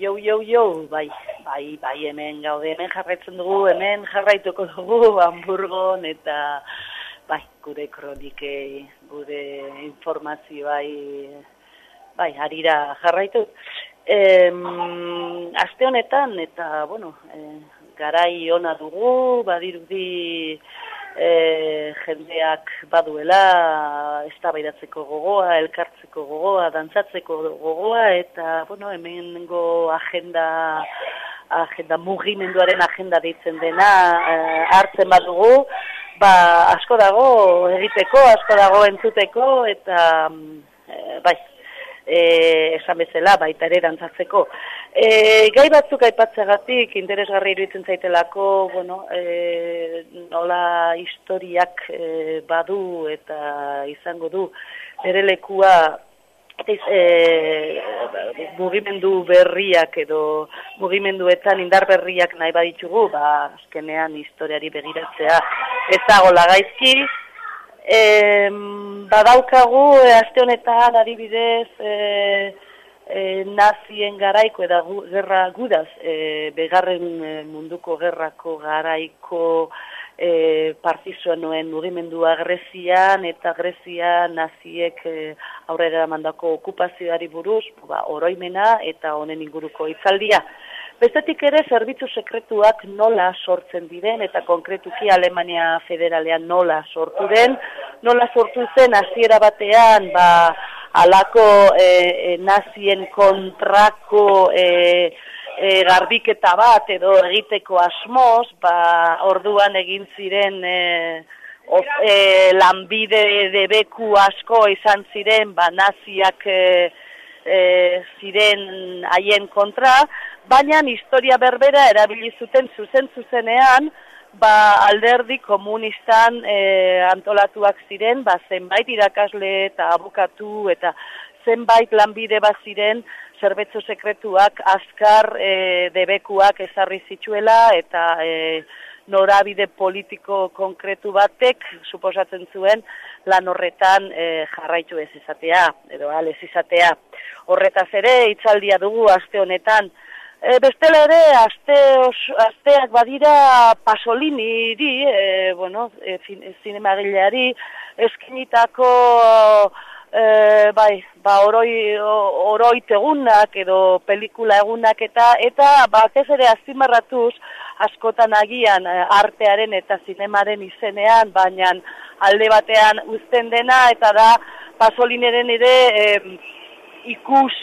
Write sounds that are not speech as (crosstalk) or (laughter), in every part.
jo, jo, jo, bai, bai, bai, hemen gaude, hemen jarraitzen dugu, hemen jarraituko dugu (laughs) Hamburgon eta bai, gure kronike, gure informazio bai, bai, harira jarraitu. E, aste honetan eta, bueno, e, garai ona dugu, badirudi, e, jendeak baduela eztabaidatzeko gogoa, elkartzeko gogoa, dantzatzeko gogoa eta bueno, hemengo agenda agenda mugimenduaren agenda deitzen dena e, hartzen badugu, ba asko dago egiteko, asko dago entzuteko eta e, bai e, esan bezala baita ere dantzatzeko. E, gai batzuk aipatzegatik interesgarri iruditzen zaitelako, bueno, e, nola historiak e, badu eta izango du bere lekua e, mugimendu berriak edo mugimenduetan indar berriak nahi baditugu, ba, azkenean historiari begiratzea ez dago lagaizki, E, badaukagu, e, aste honetan, adibidez, e, e, nazien garaiko, eta gu, gerra gudaz, e, begarren munduko gerrako garaiko e, partizua noen mugimendua Grezian, eta Grezia naziek e, aurrera mandako okupazioari buruz, ba, oroimena eta honen inguruko itzaldia. Bestetik ere, zerbitzu sekretuak nola sortzen diren, eta konkretuki Alemania federalean nola sortu den, nola sortu zen hasiera batean, ba, alako e, e, nazien kontrako e, e, garbiketa bat edo egiteko asmoz, ba, orduan egin ziren... E, Of, e, lanbide debeku asko izan ziren, ba, naziak e, e, ziren haien kontra, baina historia berbera erabili zuten zuzen zuzenean, ba, alderdi komunistan e, antolatuak ziren, ba, zenbait irakasle eta abokatu eta zenbait lanbide bat ziren zerbetzu sekretuak azkar e, debekuak ezarri zituela eta e, norabide politiko konkretu batek suposatzen zuen lan horretan e, jarraitu ez izatea, edo alez izatea. Horretaz ere, itzaldia dugu aste honetan, E, bestela ere, aste os, asteak badira pasolini di, e, bueno, e, zinema gileari, eskinitako, e, bai, ba, oroi, oroi tegunak edo pelikula egunak eta, eta batez ere azimarratuz, askotan agian e, artearen eta zinemaren izenean, baina alde batean uzten dena, eta da, pasolineren ere e, ikus,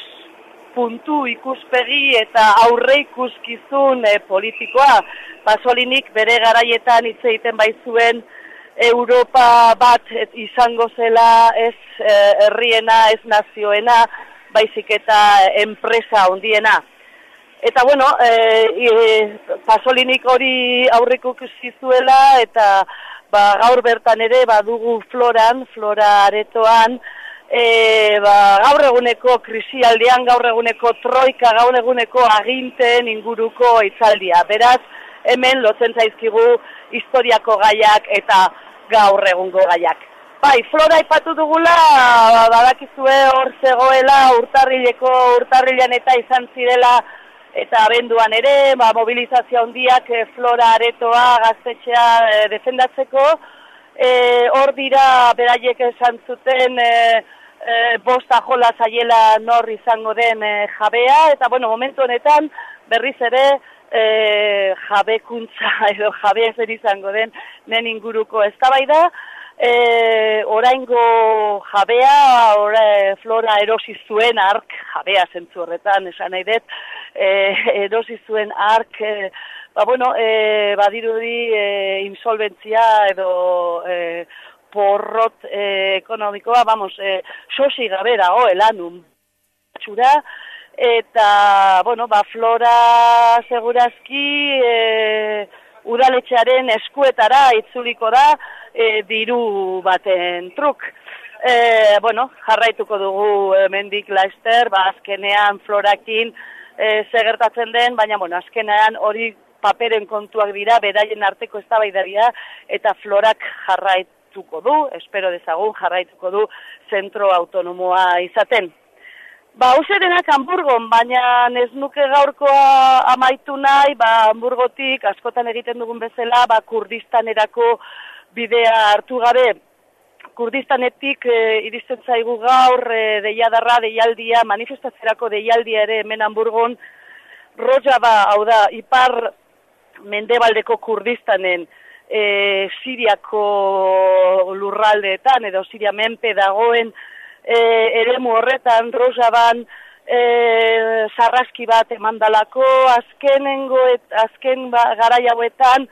puntu ikuspegi eta aurre ikuskizun e, politikoa. Pasolinik bere garaietan hitz egiten bai zuen Europa bat izango zela ez e, herriena, ez nazioena, baizik eta enpresa hondiena. Eta bueno, e, pasolinik hori aurreko zuela eta ba, gaur bertan ere badugu floran, flora aretoan, e, ba, gaur eguneko krisialdean, gaur eguneko troika, gaur eguneko aginten inguruko itzaldia. Beraz, hemen lotzen zaizkigu historiako gaiak eta gaur egungo gaiak. Bai, flora ipatu dugula, badakizue hor zegoela urtarrileko urtarrilean eta izan zirela eta abenduan ere, ba, mobilizazio handiak e, flora aretoa gaztetxea e, defendatzeko, e, hor dira beraiek esan zuten e, e, bosta jola zaiela nor izango den e, jabea, eta bueno, momentu honetan berriz ere e, jabekuntza (laughs) edo jabea zer izango den nen inguruko. Ez da e, oraingo jabea, ora, flora erosi zuen ark, jabea zentzu horretan, esan nahi dut, e, erosi zuen ark, e, ba bueno, e, badirudi e, insolventzia edo... E, porrot eh, ekonomikoa, vamos, eh, sosi gabe dago elanun. Txura, eta, bueno, ba, flora segurazki eh, udaletxearen eskuetara itzuliko da eh, diru baten truk. Eh, bueno, jarraituko dugu mendik laester, ba, azkenean florakin eh, segertatzen den, baina, bueno, azkenean hori paperen kontuak dira, beraien arteko eztabaidaria eta florak jarraitu jarraituko du, espero dezagun jarraituko du zentro autonomoa izaten. Ba, hause denak Hamburgon, baina ez nuke gaurkoa amaitu nahi, ba, Hamburgotik askotan egiten dugun bezala, ba, Kurdistanerako bidea hartu gabe. Kurdistanetik e, iristen zaigu gaur, e, deiadarra, deialdia, manifestazerako deialdia ere hemen Hamburgon, roja ba, hau da, ipar mendebaldeko Kurdistanen, e, Siriako lurraldeetan, edo Siria menpe dagoen, e, eremu horretan rosaban e, sarraski bat emandalako azkenengo et, azken ba, garai hauetan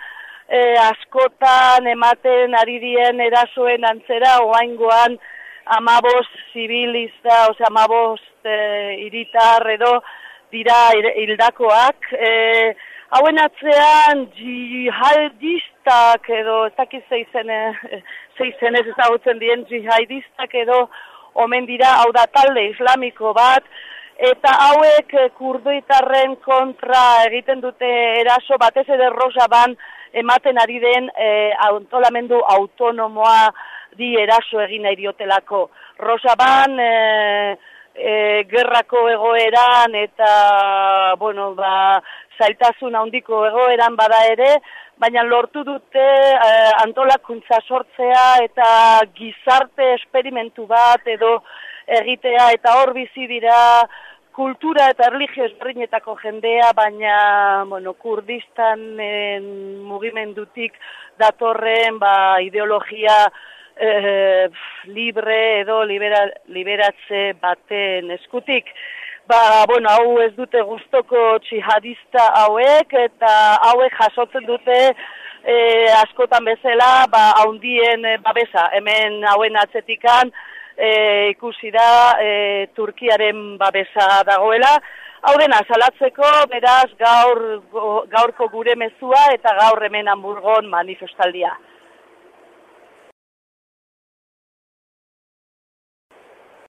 e, askotan ematen ari dien erasoen antzera oaingoan amabos zibilista, ose amabos e, iritar edo dira hildakoak. E, hauen atzean jihadistak edo, ez dakiz zeizen, zeizen ez ezagutzen dien jihadistak edo omen dira, hau da talde islamiko bat, eta hauek eh, kurduitarren kontra egiten dute eraso batez ere rosa ban ematen ari den e, autolamendu autonomoa di eraso egin nahi diotelako. Rosa ban e, gerrako egoeran eta bueno, ba, zailtasun handiko egoeran bada ere, baina lortu dute eh, antolakuntza sortzea eta gizarte esperimentu bat edo egitea eta hor bizi dira kultura eta erlijio ezberdinetako jendea, baina bueno, kurdistanen mugimendutik datorren ba, ideologia eh, libre edo libera, liberatze baten eskutik. Ba, bueno, hau ez dute gustoko txihadista hauek, eta hauek jasotzen dute e, askotan bezala, ba, haundien e, babesa, hemen hauen atzetikan e, ikusi da e, Turkiaren babesa dagoela, hau dena, salatzeko, beraz, gaur, gaurko gure mezua eta gaur hemen hamburgon manifestaldia.